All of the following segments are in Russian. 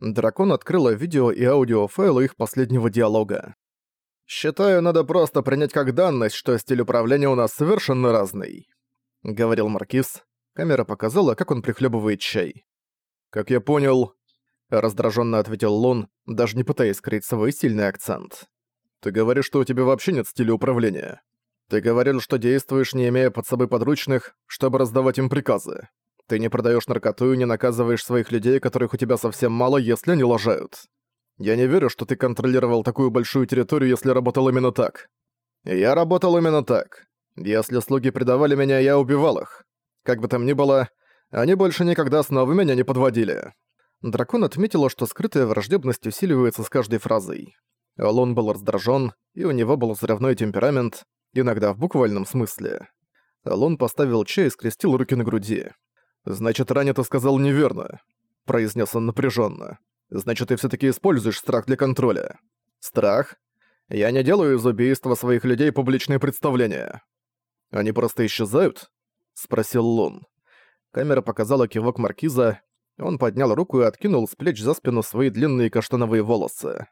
Дракон открыла видео и аудиофайлы их последнего диалога. «Считаю, надо просто принять как данность, что стиль управления у нас совершенно разный», — говорил Маркиз. Камера показала, как он прихлебывает чай. «Как я понял...» — раздраженно ответил Лун, даже не пытаясь скрыть свой сильный акцент. «Ты говоришь, что у тебя вообще нет стиля управления. Ты говорил, что действуешь, не имея под собой подручных, чтобы раздавать им приказы. Ты не продаешь наркоту и не наказываешь своих людей, которых у тебя совсем мало, если они лажают. Я не верю, что ты контролировал такую большую территорию, если работал именно так. Я работал именно так. Если слуги предавали меня, я убивал их. Как бы там ни было, они больше никогда снова меня не подводили. Дракон отметила, что скрытая враждебность усиливается с каждой фразой. Лун был раздражен, и у него был взрывной темперамент, иногда в буквальном смысле. Лун поставил чай и скрестил руки на груди. «Значит, ранее ты сказал неверно», — произнес он напряженно. «Значит, ты все таки используешь страх для контроля». «Страх? Я не делаю из убийства своих людей публичные представления». «Они просто исчезают?» — спросил Лун. Камера показала кивок Маркиза. Он поднял руку и откинул с плеч за спину свои длинные каштановые волосы.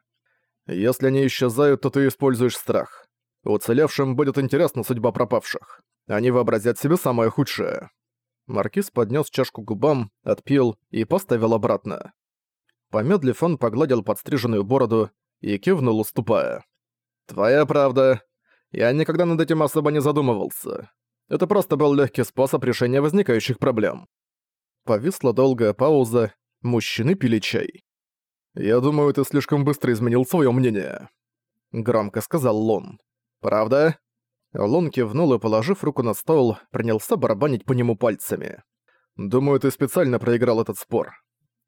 «Если они исчезают, то ты используешь страх. Уцелевшим будет интересна судьба пропавших. Они вообразят себе самое худшее». Маркиз поднес чашку к губам, отпил и поставил обратно. Помедлив, он погладил подстриженную бороду и кивнул, уступая. «Твоя правда. Я никогда над этим особо не задумывался. Это просто был легкий способ решения возникающих проблем». Повисла долгая пауза, мужчины пили чай. «Я думаю, ты слишком быстро изменил свое мнение», — громко сказал Лон. «Правда?» Лун кивнул и, положив руку на стол, принялся барабанить по нему пальцами. «Думаю, ты специально проиграл этот спор».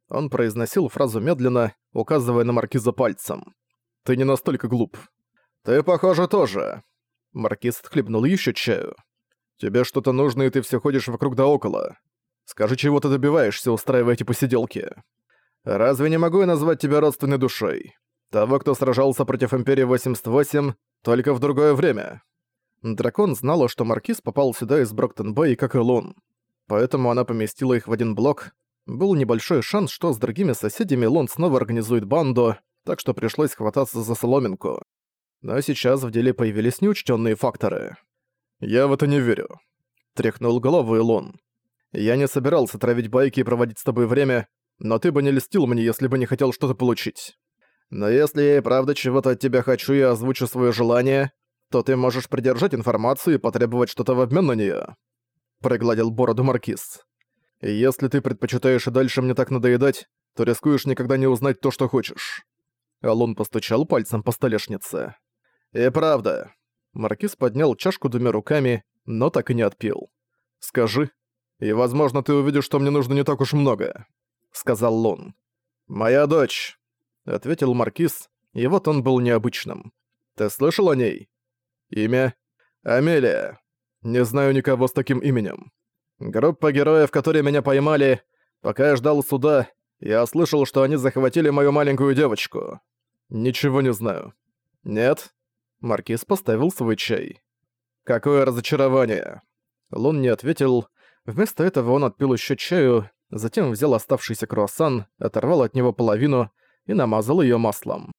Он произносил фразу медленно, указывая на Маркиза пальцем. «Ты не настолько глуп». «Ты, похоже, тоже». Маркиз отхлебнул еще чаю. «Тебе что-то нужно, и ты все ходишь вокруг да около. Скажи, чего ты добиваешься, устраивая эти посиделки. Разве не могу я назвать тебя родственной душой? Того, кто сражался против Империи 88, только в другое время». Дракон знала, что Маркиз попал сюда из Броктон-Бэй, как и Лун. Поэтому она поместила их в один блок. Был небольшой шанс, что с другими соседями Лун снова организует банду, так что пришлось хвататься за соломинку. Но сейчас в деле появились неучтенные факторы. «Я в это не верю», — тряхнул головой Лун. «Я не собирался травить байки и проводить с тобой время, но ты бы не льстил мне, если бы не хотел что-то получить. Но если я и правда чего-то от тебя хочу и озвучу свое желание, то ты можешь придержать информацию и потребовать что-то в обмен на неё. Пригладил бороду Маркиз. Если ты предпочитаешь и дальше мне так надоедать, то рискуешь никогда не узнать то, что хочешь. Алун постучал пальцем по столешнице. И правда. Маркиз поднял чашку двумя руками, но так и не отпил. Скажи. И, возможно, ты увидишь, что мне нужно не так уж много. Сказал Лун. «Моя дочь», — ответил Маркиз, и вот он был необычным. «Ты слышал о ней?» Имя? Амелия. Не знаю никого с таким именем. Группа героев, которые меня поймали, пока я ждал суда, я слышал, что они захватили мою маленькую девочку. Ничего не знаю. Нет? Маркиз поставил свой чай. Какое разочарование. Лун не ответил. Вместо этого он отпил еще чаю, затем взял оставшийся круассан, оторвал от него половину и намазал ее маслом.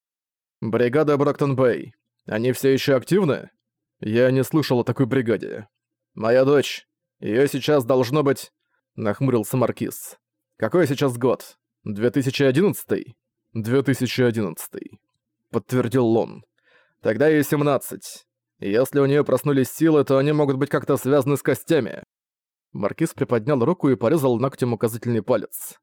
«Бригада Броктон-Бэй. Они все еще активны?» Я не слышал о такой бригаде. Моя дочь. Её сейчас должно быть... Нахмурился Маркиз. Какой сейчас год? 2011? 2011. Подтвердил Лон. Тогда ей 17. Если у неё проснулись силы, то они могут быть как-то связаны с костями. Маркиз приподнял руку и порезал ногтем указательный палец.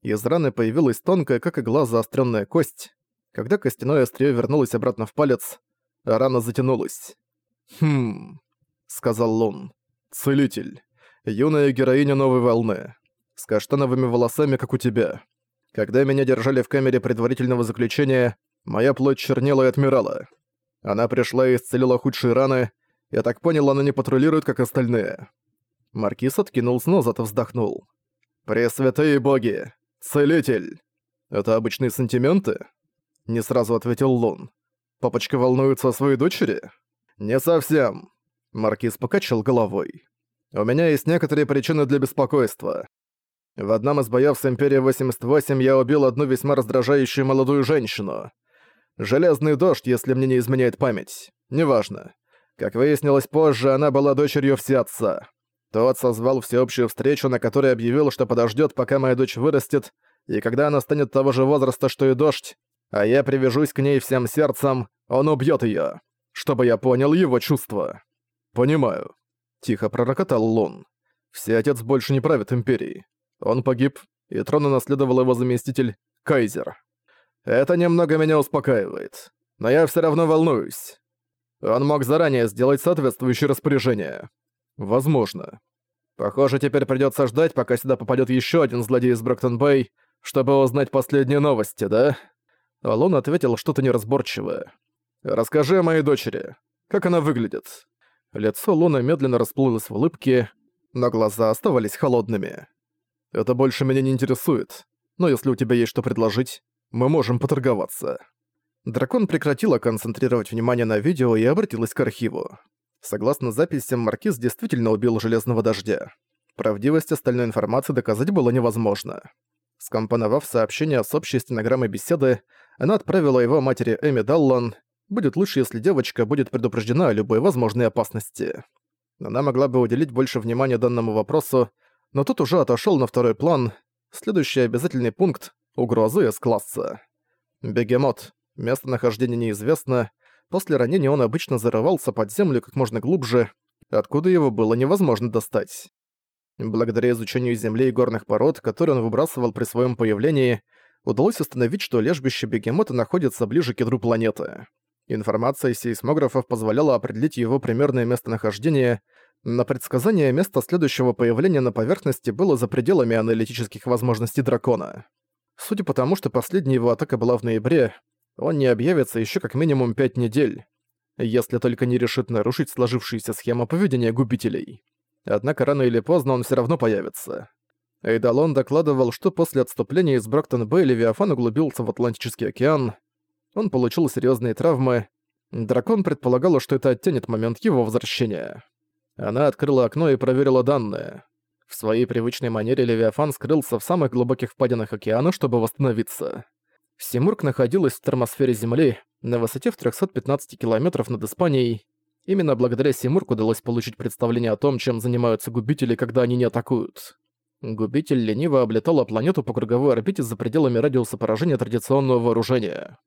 Из раны появилась тонкая, как игла, заострённая кость. Когда костяное острие вернулось обратно в палец, рана затянулась. «Хм...» — сказал Лун. «Целитель. Юная героиня новой волны. С каштановыми волосами, как у тебя. Когда меня держали в камере предварительного заключения, моя плоть чернела и отмирала. Она пришла и исцелила худшие раны. Я так понял, она не патрулирует, как остальные». Маркиз откинулся назад и вздохнул. «Пресвятые боги! Целитель! Это обычные сантименты?» Не сразу ответил Лун. «Папочка волнуется о своей дочери?» «Не совсем», — Маркиз покачал головой. «У меня есть некоторые причины для беспокойства. В одном из боёв с Империей 88 я убил одну весьма раздражающую молодую женщину. Железный дождь, если мне не изменяет память. Неважно. Как выяснилось позже, она была дочерью всеотца. Тот созвал всеобщую встречу, на которой объявил, что подождет, пока моя дочь вырастет, и когда она станет того же возраста, что и дождь, а я привяжусь к ней всем сердцем, он убьет ее, чтобы я понял его чувства. Понимаю. Тихо пророкотал Лун. Все отец больше не правит империей. Он погиб, и трон унаследовал его заместитель Кайзер. Это немного меня успокаивает. Но я все равно волнуюсь. Он мог заранее сделать соответствующее распоряжение. Возможно. Похоже, теперь придется ждать, пока сюда попадет еще один злодей из Броктон-Бэй, чтобы узнать последние новости, да? Алон ответил что-то неразборчивое. «Расскажи о моей дочери. Как она выглядит?» Лицо Луна медленно расплылось в улыбке, но глаза оставались холодными. «Это больше меня не интересует, но если у тебя есть что предложить, мы можем поторговаться». Дракон прекратила концентрировать внимание на видео и обратилась к архиву. Согласно записям, Маркиз действительно убил Железного Дождя. Правдивость остальной информации доказать было невозможно. Скомпоновав сообщение с общей стенограммой беседы, она отправила его матери Эми Даллан. Будет лучше, если девочка будет предупреждена о любой возможной опасности. Она могла бы уделить больше внимания данному вопросу, но тут уже отошел на второй план. Следующий обязательный пункт — угрозы С-класса. Бегемот. Местонахождение неизвестно, После ранения он обычно зарывался под землю как можно глубже, откуда его было невозможно достать. Благодаря изучению земли и горных пород, которые он выбрасывал при своем появлении, удалось установить, что лежбище бегемота находится ближе к ядру планеты. Информация сейсмографов позволяла определить его примерное местонахождение, но предсказание места следующего появления на поверхности было за пределами аналитических возможностей дракона. Судя по тому, что последняя его атака была в ноябре, он не объявится еще как минимум пять недель, если только не решит нарушить сложившуюся схему поведения губителей. Однако рано или поздно он все равно появится. Эйдалон докладывал, что после отступления из Броктон-Бэй Левиафан углубился в Атлантический океан. Он получил серьезные травмы. Дракон предполагал, что это оттянет момент его возвращения. Она открыла окно и проверила данные. В своей привычной манере Левиафан скрылся в самых глубоких впадинах океана, чтобы восстановиться. Симург находилась в термосфере Земли на высоте в 315 километров над Испанией. Именно благодаря Симург удалось получить представление о том, чем занимаются губители, когда они не атакуют. Губитель лениво облетала планету по круговой орбите за пределами радиуса поражения традиционного вооружения.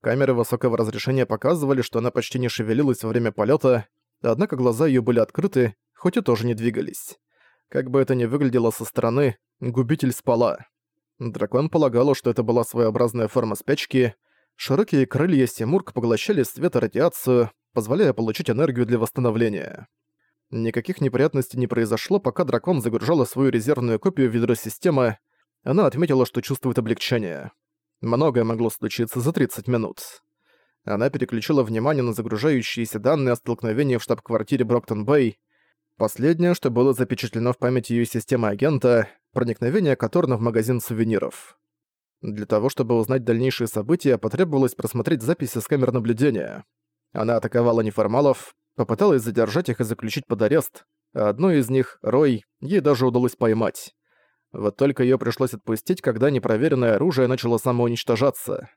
Камеры высокого разрешения показывали, что она почти не шевелилась во время полета, однако глаза ее были открыты, хоть и тоже не двигались. Как бы это ни выглядело со стороны, губитель спала. Дракон полагал, что это была своеобразная форма спячки. Широкие крылья Симург поглощали свет и радиацию, позволяя получить энергию для восстановления. Никаких неприятностей не произошло, пока дракон загружала свою резервную копию в ядро системы. Она отметила, что чувствует облегчение. Многое могло случиться за 30 минут. Она переключила внимание на загружающиеся данные о столкновении в штаб-квартире Броктон-Бэй. Последнее, что было запечатлено в памяти ее системы агента, проникновение Каторна в магазин сувениров. Для того, чтобы узнать дальнейшие события, потребовалось просмотреть записи с камер наблюдения. Она атаковала неформалов, попыталась задержать их и заключить под арест, одну из них, Рой, ей даже удалось поймать. Вот только её пришлось отпустить, когда непроверенное оружие начало самоуничтожаться.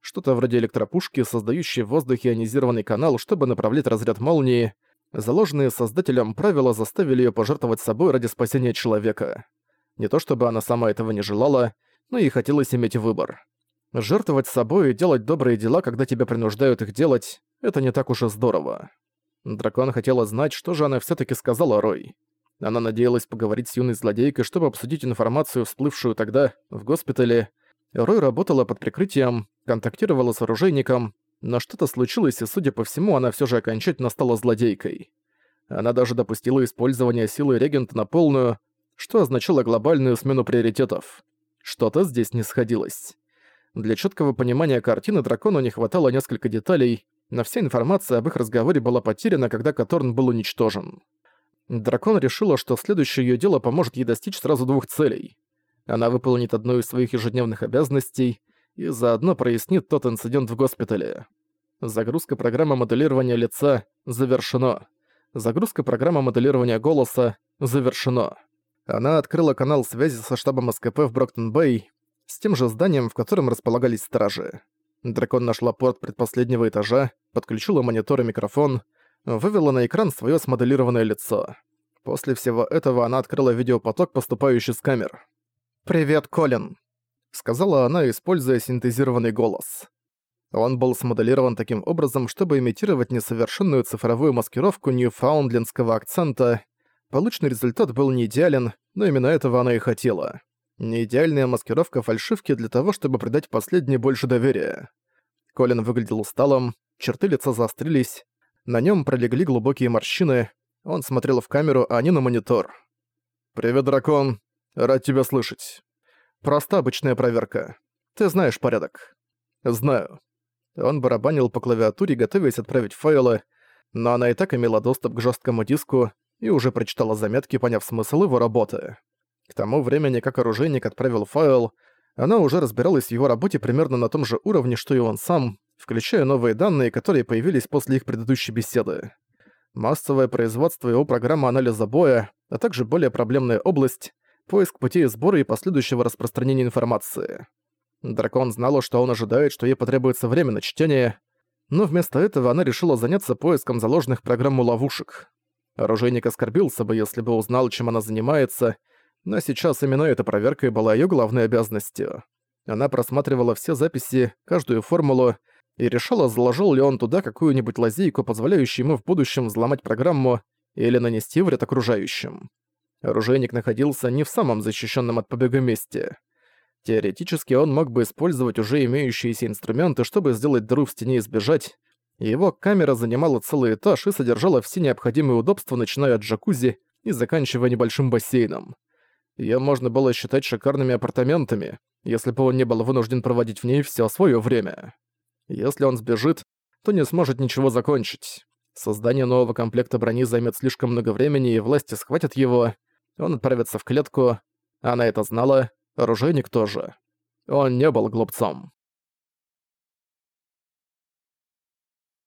Что-то вроде электропушки, создающей в воздухе ионизированный канал, чтобы направлять разряд молнии. Заложенные создателем правила заставили её пожертвовать собой ради спасения человека. Не то чтобы она сама этого не желала, но и хотелось иметь выбор. Жертвовать собой и делать добрые дела, когда тебя принуждают их делать, это не так уж и здорово. Дракон хотела знать, что же она все таки сказала Рой. Она надеялась поговорить с юной злодейкой, чтобы обсудить информацию, всплывшую тогда в госпитале. Рой работала под прикрытием, контактировала с оружейником, но что-то случилось, и, судя по всему, она все же окончательно стала злодейкой. Она даже допустила использование силы регента на полную, что означало глобальную смену приоритетов. Что-то здесь не сходилось. Для четкого понимания картины дракону не хватало несколько деталей, но вся информация об их разговоре была потеряна, когда Каторн был уничтожен. Дракон решила, что следующее ее дело поможет ей достичь сразу двух целей. Она выполнит одну из своих ежедневных обязанностей и заодно прояснит тот инцидент в госпитале. Загрузка программы моделирования лица завершено. Загрузка программы моделирования голоса завершено. Она открыла канал связи со штабом СКП в Броктон-Бэй, с тем же зданием, в котором располагались стражи. Дракон нашла порт предпоследнего этажа, подключила монитор и микрофон, вывела на экран свое смоделированное лицо. После всего этого она открыла видеопоток, поступающий с камер. «Привет, Колин», — сказала она, используя синтезированный голос. Он был смоделирован таким образом, чтобы имитировать несовершенную цифровую маскировку ньюфаундлендского акцента. Полученный результат был не идеален, но именно этого она и хотела. Неидеальная маскировка фальшивки для того, чтобы придать последней больше доверия. Колин выглядел усталым, черты лица заострились, на нем пролегли глубокие морщины, он смотрел в камеру, а не на монитор. «Привет, дракон. Рад тебя слышать. Просто обычная проверка. Ты знаешь порядок». «Знаю». Он барабанил по клавиатуре, готовясь отправить файлы, но она и так имела доступ к жесткому диску и уже прочитала заметки, поняв смысл его работы. К тому времени, как оружейник отправил файл, она уже разбиралась в его работе примерно на том же уровне, что и он сам, включая новые данные, которые появились после их предыдущей беседы. Массовое производство его программы анализа боя, а также более проблемная область — поиск путей сбора и последующего распространения информации. Дракон знала, что он ожидает, что ей потребуется время на чтение, но вместо этого она решила заняться поиском заложенных программу ловушек. Оружейник оскорбился бы, если бы узнал, чем она занимается — но сейчас именно эта проверка и была её главной обязанностью. Она просматривала все записи, каждую формулу, и решала, заложил ли он туда какую-нибудь лазейку, позволяющую ему в будущем взломать программу или нанести вред окружающим. Оружейник находился не в самом защищенном от побега месте. Теоретически он мог бы использовать уже имеющиеся инструменты, чтобы сделать дыру в стене и сбежать. Его камера занимала целый этаж и содержала все необходимые удобства, начиная от джакузи и заканчивая небольшим бассейном. Её можно было считать шикарными апартаментами, если бы он не был вынужден проводить в ней всё своё время. Если он сбежит, то не сможет ничего закончить. Создание нового комплекта брони займет слишком много времени, и власти схватят его. Он отправится в клетку. Она это знала, оружейник тоже. Он не был глупцом.